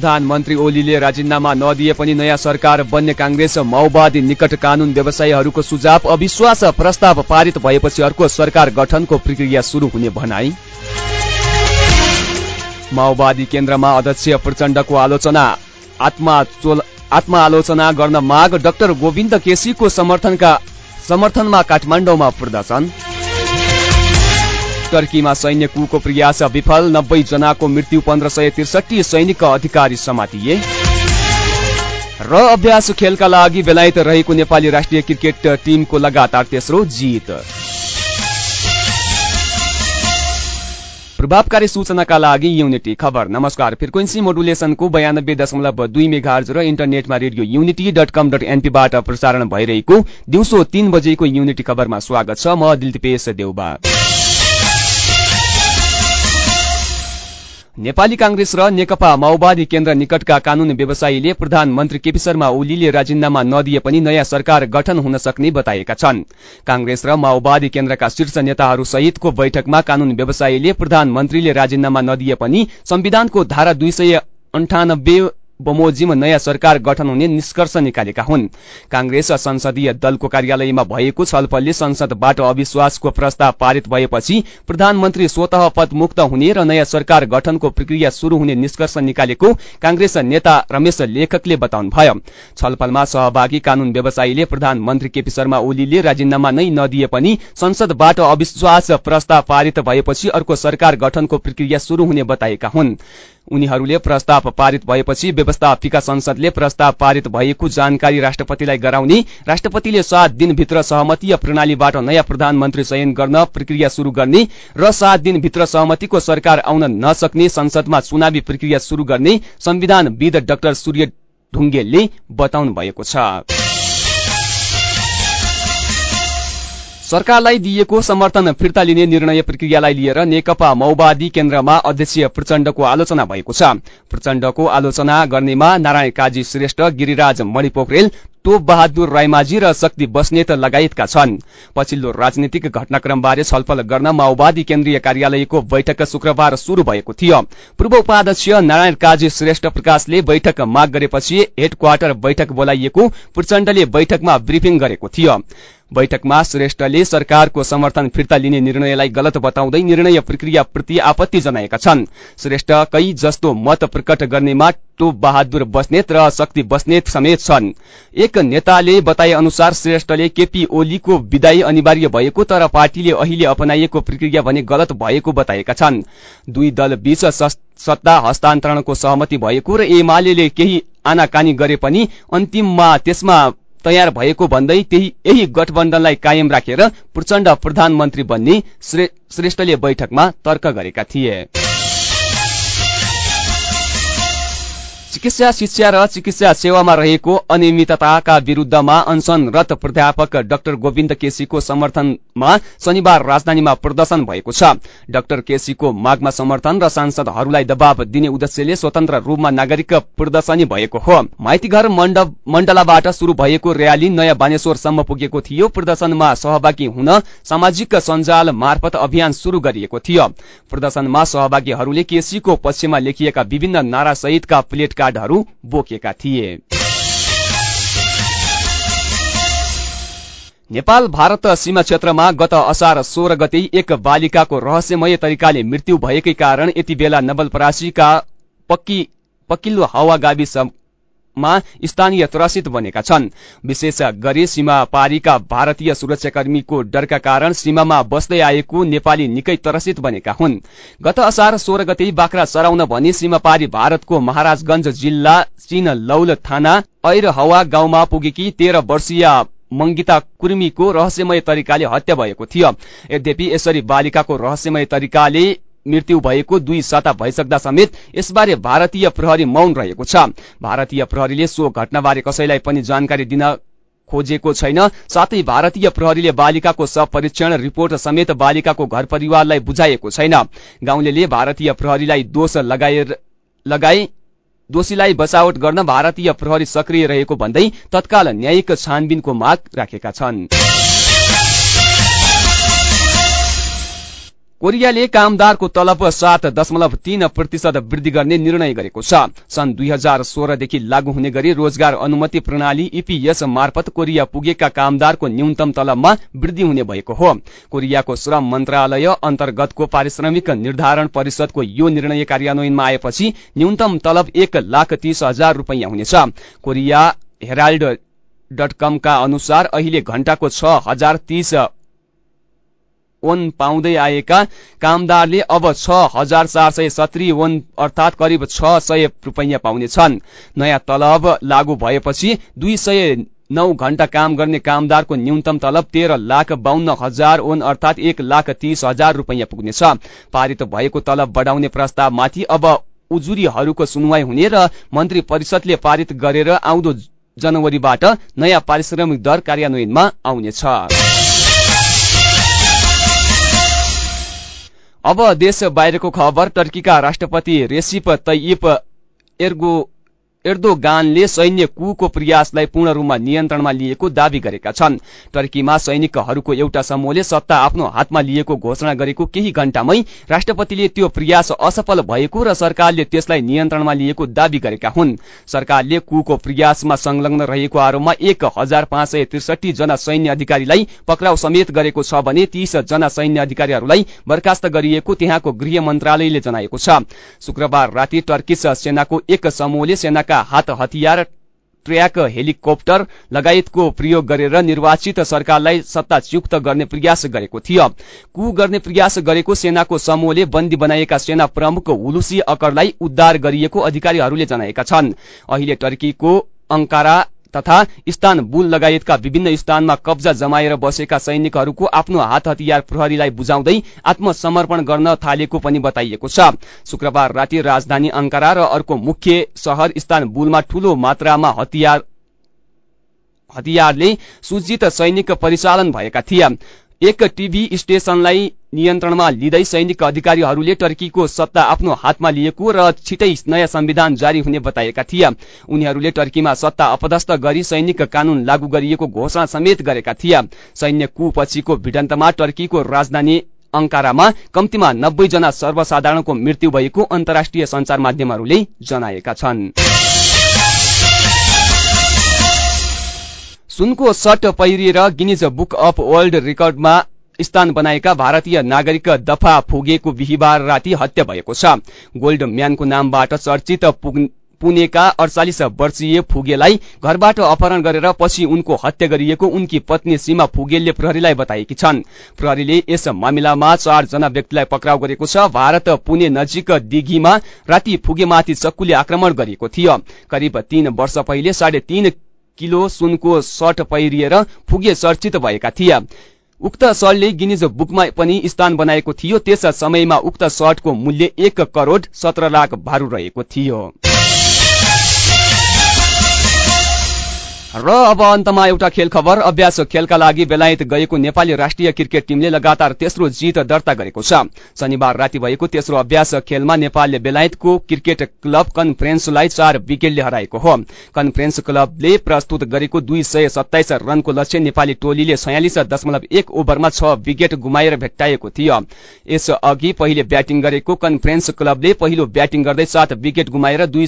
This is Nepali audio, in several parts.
प्रधानमन्त्री ओलीले राजीनामा नदिए पनि नयाँ सरकार बन्ने काङ्ग्रेस माओवादी निकट कानून व्यवसायीहरूको सुझाव अविश्वास प्रस्ताव पारित भएपछि अर्को सरकार गठनको प्रक्रिया सुरु हुने भनाई। माओवादी केन्द्रमा अध्यक्ष प्रचण्डको आलोचना। आत्मा आत्मआलोचना गर्न माग डाक्टर गोविन्द केसीको समर्थनमा काठमाडौँमा प्रदर्शन। टर्कीमा सैन्य कुको प्रयास विफल नब्बे जनाको मृत्यु पन्ध्र सय त्रिसठी सैनिक अधिकारी समातिए। र अभ्यास खेलका लागि बेलायत रहेको नेपाली राष्ट्रिय क्रिकेट टिमको लगातार तेस्रो जित। प्रभावकारी सूचनाका लागि युनिटी खबर। नमस्कार फ्रिक्वेन्सी मोडुलेसनको बयानब्बे दशमलव दुई मेघार्ज र इन्टरनेटमा radio unity dot com dot एनपीबाट प्रसारण भइरहेको दिउँसो तीन बजेको युनिटी खबरमा स्वागत छ। म दिलदिपेश देउबा। नेपाली कांग्रेस र नेकपा माओवादी केन्द्र निकटका कानून व्यवसायीले प्रधानमन्त्री केपी शर्मा ओलीले राजीनामा नदिए पनि नयाँ सरकार गठन हुन सक्ने बताएका छन्। कांग्रेस र माओवादी केन्द्रका शीर्ष नेताहरू सहितको बैठकमा कानून व्यवसायीले प्रधानमन्त्रीले राजीनामा नदिए पनि संविधानको धारा दुई सय अन्ठानब्बे बमोजिम नयाँ सरकार गठन हुने निष्कर्ष निकालेका हुन्। कांग्रेस संसदीय दलको कार्यालयमा भएको छलफलले संसदबाट अविश्वासको प्रस्ताव पारित भएपछि प्रधानमन्त्री स्वतः पदमुक्त हुने र नयाँ सरकार गठनको प्रक्रिया शुरू हुने निष्कर्ष निकालेको कांग्रेस नेता रमेश लेखकले बताउनुभयो। छलफलमा सहभागी कानून व्यवसायीले प्रधानमन्त्री केपी शर्मा ओलीले राजीनामा नै नदिए पनि संसदबाट अविश्वास प्रस्ताव पारित भएपछि अर्को सरकार गठनको प्रक्रिया शुरू हुने बताएका हुन्। उनीहरूले प्रस्ताव पारित भएपछि व्यवस्थापिका संसदले प्रस्ताव पारित भएको जानकारी राष्ट्रपतिलाई गराउने राष्ट्रपतिले सात दिनभित्र सहमतीय प्रणालीबाट नयाँ प्रधानमन्त्री चयन गर्न प्रक्रिया शुरू गर्ने र सात दिनभित्र सहमतिको सरकार आउन नसक्ने संसदमा चुनावी प्रक्रिया शुरू गर्ने संविधानविद डाक्टर सूर्य ढुङ्गेलले बताउनु भएको छ। सरकारलाई दिएको समर्थन फिर्ता लिने निर्णय प्रक्रियालाई लिएर नेकपा माओवादी केन्द्रमा अध्यक्ष प्रचण्डको आलोचना भएको छ। प्रचण्डको आलोचना गर्नेमा नारायण काजी श्रेष्ठ गिरिराज मणिपोखरेल टोप बहादुर राईमाझी र शक्ति बस्नेत लगायतका छन्। पछिल्लो राजनीतिक घटनाक्रमबारे छलफल गर्न माओवादी केन्द्रीय कार्यालयको बैठक शुक्रबार शुरू भएको थियो। पूर्व उपाध्यक्ष नारायण काजी श्रेष्ठ प्रकाशले बैठक माग गरेपछि हेडक्वार्टर बैठक बोलाइएको प्रचण्डले बैठकमा ब्रिफिङ गरेको थियो। बैठकमा श्रेष्ठले सरकारको समर्थन फिर्ता लिने निर्णयलाई गलत बताउँदै निर्णय प्रक्रिया प्रति आपत्ति जनाएका छन्। श्रेष्ठकै जस्तो मत प्रकट गर्नेमा टोप बहादुर बस्नेत र शक्ति बस्नेत समेत छन्। एक नेताले बताए अनुसार श्रेष्ठले केपी ओलीको विदाई अनिवार्य भएको तर पार्टीले अहिले अपनाइएको प्रक्रिया भने गलत भएको बताएका छन्। दुई दल बीच सत्ता हस्तान्तरणको सहमति भएको र एमाले केही आनाकानी गरे पनि अन्तिममा त्यसमा तयार भएको भन्दै त्यही यही गठबन्धनलाई कायम राखेर प्रचण्ड प्रधानमन्त्री बन्ने श्रेष्ठले बैठकमा तर्क गरेका थिए। चिकित्सा शिक्षा र चिकित्सा सेवामा रहेको अनियमितताका विरूद्धमा अनसनरत प्राध्यापक डाक्टर गोविन्द केसीको समर्थनमा शनिबार राजधानीमा प्रदर्शन भएको छ। डाक्टर केसीको मागमा समर्थन र सांसदहरूलाई दबाव दिने उद्देश्यले स्वतन्त्र रूपमा नागरिक प्रदर्शनी भएको हो। माइतीघर मण्डलाबाट शुरू भएको र्याली नयाँ बानेश्वरसम्म पुगेको थियो। प्रदर्शनमा सहभागी हुन सामाजिक सञ्जाल मार्फत अभियान शुरू गरिएको थियो। प्रदर्शनमा सहभागीहरूले केसीको पक्षमा लेखिएका विभिन्न नारा सहितका प्लेट कार्डहरू बोकेका थिए। नेपाल भारत सीमा क्षेत्रमा गत असार सोह्र गते एक बालिकाको रहस्यमय तरिकाले मृत्यु भएकै कारण यति बेला नवलपरासीका पक्की पक्किल्लो हावा गाविस मा स्थानीय त्रसित बनेका छन्। विशेष गरी सीमा पारीका भारतीय सुरक्षाकर्मीको डरका कारण सीमामा बस्दै आएको नेपाली निकै त्रसित बनेका हुन्। गत असार सोह्र गते बाख्रा सराउन भनी सीमापारी भारतको महाराजगंज जिल्ला चीन लौल थाना ऐर हवा गाउँमा पुगेकी तेह्र वर्षीय मंगिता कुर्मीको रहस्यमय तरिकाले हत्या भएको थियो। यद्यपि यसरी बालिकाको रहस्यमय तरिकाले मृत्यु भएको दुई साता भइसक्दा समेत यसबारे भारतीय प्रहरी मौन रहेको छ। भारतीय प्रहरीले सो घटनाबारे कसैलाई पनि जानकारी दिन खोजेको छैन। साथै भारतीय प्रहरीले बालिकाको सब परीक्षण रिपोर्ट समेत बालिकाको घर परिवारलाई बुझाएको छैन। गाउँले भारतीय प्रहरीलाई दोष लगाएर लगाए दोषीलाई बचावट गर्न भारतीय प्रहरी सक्रिय रहेको भन्दै तत्काल न्यायिक छानबिनको माग राखेका छन्। कोरियाले कामदारको तलब सात दशमलव तीन प्रतिशत वृद्धि गर्ने निर्णय गरेको छ। सन् दुई हजार सोह्रदेखि लागू हुने गरी रोजगार अनुमति प्रणाली इपीएस मार्फत कोरिया पुगेका कामदारको न्यूनतम तलबमा वृद्धि हुने भएको हो। कोरियाको श्रम मन्त्रालय अन्तर्गतको पारिश्रमिक निर्धारण परिषदको यो निर्णय कार्यान्वयनमा आएपछि न्यूनतम तलब एक लाख तीस हजार रूपियाँ हुनेछ। कोरिया हेराल्ड डट कमका अनुसार अहिले घण्टाको छ हजार तीस ओन पाउँदै आएका कामदारले अब छ हजार चार सय सत्री ओन अर्थात करिब छ सय रुपियाँ पाउनेछन्। नयाँ तलब लागू भएपछि दुई सय नौ घण्टा काम गर्ने कामदारको न्यूनतम तलब तेह्र लाख बाहन्न हजार ओन अर्थात एक लाख तीस हजार रुपियाँ पुग्नेछ। पारित भएको तलब बढाउने प्रस्तावमाथि अब उजुरीहरूको सुनवाई हुने र मन्त्री परिषदले पारित गरेर आउँदो जनवरीबाट नयाँ पारिश्रमिक दर कार्यान्वयनमा आउनेछ। अब देश बाहिरको खबर टर्कीका राष्ट्रपति रेसिप तैयप एर्गो एर्दोगानले सैन्य कुको प्रयासलाई पूर्ण रूपमा नियन्त्रणमा लिएको दावी गरेका छन्। टर्कीमा सैनिकहरूको एउटा समूहले सत्ता आफ्नो हातमा लिएको घोषणा गरेको केही घण्टामै राष्ट्रपतिले त्यो प्रयास असफल भएको र सरकारले त्यसलाई नियन्त्रणमा लिएको दावी गरेका हुन्। सरकारले कुको प्रयासमा संलग्न रहेको आरोपमा एक हजार पाँच सय त्रिसठी जना सैन्य अधिकारीलाई पक्राउ समेत गरेको छ भने तीस जना सैन्य अधिकारीहरूलाई बर्खास्त गरिएको त्यहाँको गृह मन्त्रालयले जनाएको छ। शुक्रबार राति टर्किस सेनाको एक समूहले सेना हात हतियार ट्र्याक हेलिकप्टर लगायतको प्रयोग गरेर निर्वाचित सरकारलाई सत्ताच्युक्त गर्ने प्रयास गरेको थियो। कु गर्ने प्रयास गरेको सेनाको समूहले बन्दी बनाएका सेना प्रमुख हुलुसी अकरलाई उद्धार गरिएको अधिकारीहरूले जनाएका छन्। अहिले टर्कीको अंकारा तथा इस्तानबुल लगायतका विभिन्न स्थानमा कब्जा जमाएर बसेका सैनिकहरूको आफ्नो हात हतियार प्रहरीलाई बुझाउँदै आत्मसमर्पण गर्न थालेको पनि बताइएको छ। शुक्रबार राति राजधानी अंकारा र अर्को मुख्य शहर इस्तानबुलमा ठूलो मात्रामा हतियार हतियारले सुजित सैनिक परिचालन भएका थिए। एक टिभी स्टेशनलाई नियन्त्रणमा लिँदै सैनिक अधिकारीहरूले टर्कीको सत्ता आफ्नो हातमा लिएको र छिटै नयाँ संविधान जारी हुने बताएका थिए। उनीहरूले टर्कीमा सत्ता अपदस्थ गरी सैनिक कानून लागू गरिएको घोषणा समेत गरेका थिए। सैन्य कुपछिको भिडन्तमा टर्कीको राजधानी अंकारामा कम्तीमा नब्बे जना सर्वसाधारणको मृत्यु भएको अन्तर्राष्ट्रिय संचार माध्यमहरूले जनाएका छन्। सुनको सट पहिरिएर गिनिज बुक अफ वर्ल्ड रेकर्डमा स्थान बनाएका भारतीय नागरिक दफा फुगेको बिहिबार राति हत्या भएको छ। गोल्ड म्यानको नामबाट चर्चित पुणेका अडचालिस वर्षीय फुगेलाई घरबाट अपहरण गरेर पछि उनको हत्या गरिएको उनकी पत्नी सीमा फुगेलले प्रहरीलाई बताएकी छन्। प्रहरीले यस मामिलामा चारजना व्यक्तिलाई पक्राउ गरेको छ। भारत पुणे नजिक दिघीमा राति फुगेमाथि चक्कुले आक्रमण गरिएको थियो। करिब तीन वर्ष पहिले साढे तीन किलो सुनको सर्ट पहिरिएर फुगे चर्चित भएका थिए। उक्त सर्टले गिनिज बुकमा पनि स्थान बनाएको थियो। त्यस समयमा उक्त सर्टको मूल्य एक करोड सत्र लाख भारू रहेको थियो। र अब अन्तमा एउटा खेल खबर अभ्यास खेलका लागि बेलायत गएको नेपाली राष्ट्रिय क्रिकेट टिमले लगातार तेस्रो जित दर्ता गरेको छ। शनिबार राति भएको तेस्रो अभ्यास खेलमा नेपालले बेलायतको क्रिकेट क्लब कन्फरेन्सलाई चार विकेटले हराएको हो। कन्फरेन्स क्लबले प्रस्तुत गरेको दुई सय सत्ताइस रनको लक्ष्य नेपाली टोलीले छयालिस दशमलव एक ओभरमा छ विकेट गुमाएर भेट्टाएको थियो। यसअघि पहिले ब्याटिङ गरेको कन्फरेन्स क्लबले पहिलो ब्याटिङ गर्दै सात विकेट गुमाएर दुई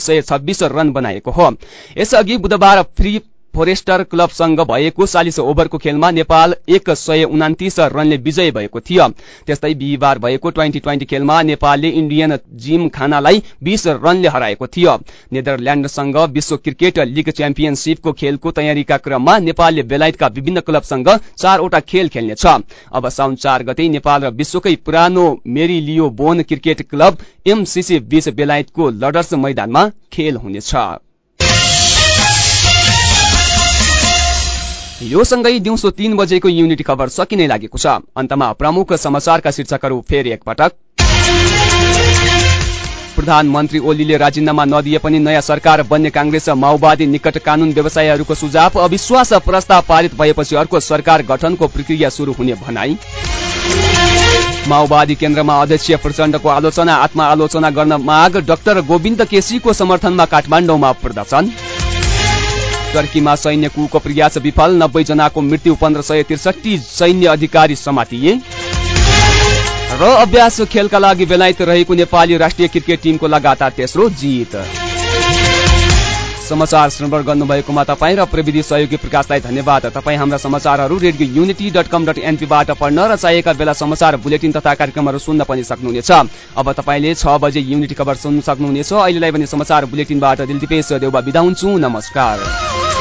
रन बनाएको हो। यसअघि बुधबार फ्री फोरेस्टर क्लबसँग भएको चालिस ओभरको खेलमा नेपाल एक सय उनातिस रनले विजय भएको थियो। त्यस्तै बिहिबार भएको ट्वेन्टी ट्वेन्टी खेलमा नेपालले इन्डियन जिम खानालाई बीस रनले हराएको थियो। नेदरल्याण्डसँग विश्व क्रिकेट लिग च्याम्पियनशीपको खेलको तयारीका क्रममा नेपालले बेलायतका विभिन्न क्लबसँग चारवटा खेल खेल्नेछ। अब साउन चार गते नेपाल र विश्वकै पुरानो मेरी लियो बोन क्रिकेट क्लब एमसीसी बीच बेलायतको लडर्स मैदानमा खेल हुनेछ। यो सँगै दिउँसो तीन बजेको युनिटी खबर सकिने लागेको छ। अन्तमा प्रमुख समाचारका शीर्षकहरू फेरि एकपटक। प्रधानमन्त्री ओलीले राजीनामा नदिए पनि नयाँ सरकार बन्ने काङ्ग्रेस माओवादी निकट कानून व्यवसायहरूको सुझाव अविश्वास प्रस्ताव पारित भएपछि अर्को सरकार गठनको प्रक्रिया शुरू हुने भनाई। माओवादी केन्द्रमा अध्यक्ष प्रचण्डको आलोचना आत्मआलोचना गर्न माग डाक्टर गोविन्द केसीको समर्थनमा काठमाडौँमा प्रदर्शन। टर्कीमा सैन्य कुको प्रयास विफल नब्बे जनाको मृत्यु पन्ध्र सय त्रिसठी सैन्य अधिकारी समातिए। र अभ्यास खेलका लागि बेलायत रहेको नेपाली राष्ट्रिय क्रिकेट टिमको लगातार तेस्रो जित। समाचार श्रवण गर्नुभएकोमा तपाईँ र प्रविधि सहयोगी प्रकाशलाई धन्यवाद। तपाईँ हाम्रा समाचारहरू radio unity dot com dot एनपीबाट पढ्न र चाहिएका बेला समाचार बुलेटिन तथा कार्यक्रमहरू सुन्न पनि सक्नुहुनेछ। अब तपाईँले छ बजे युनिटी खबर सुन्न सक्नुहुनेछ। अहिलेलाई भने समाचार बुलेटिनबाट दिलदिपेश देउबा बिदा हुन्छु। नमस्कार।